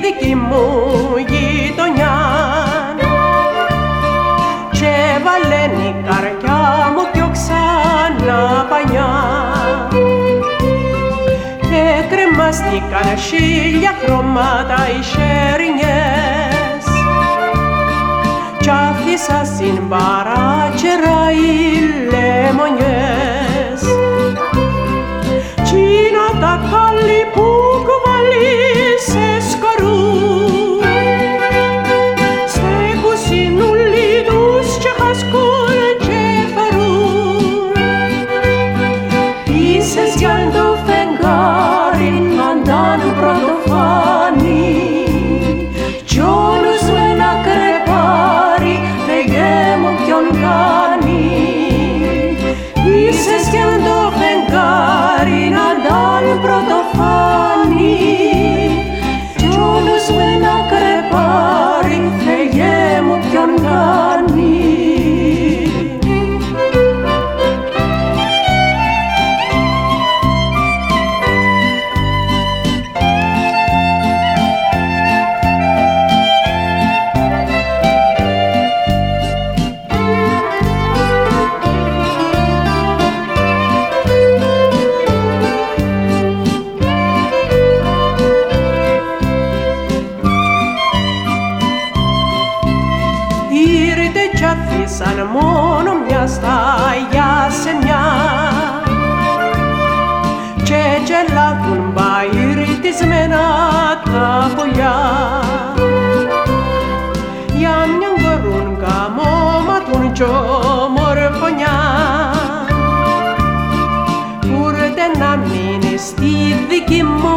δική μου γειτονιά. Και βαλένει καρδιά μου πιο ξανά πανιά. Και κρεμάστηκαν χίλια χρώματα οι σέρνιες κι άφησα στην παράτσερα οι Jesus, God. Σαν μόνο μια σταγιά σε μια. Και γελάθουν μπαϊριτισμένα τα πουλιά. Για μια μπορούν καμώματουν κι ομορφωνιά. Ούρτε να μείνει στη δική μου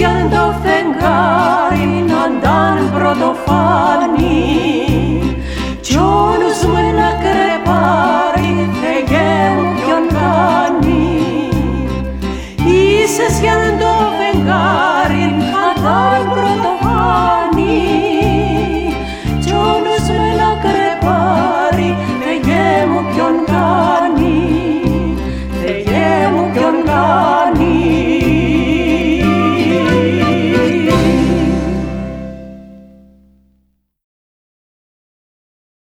young though fair.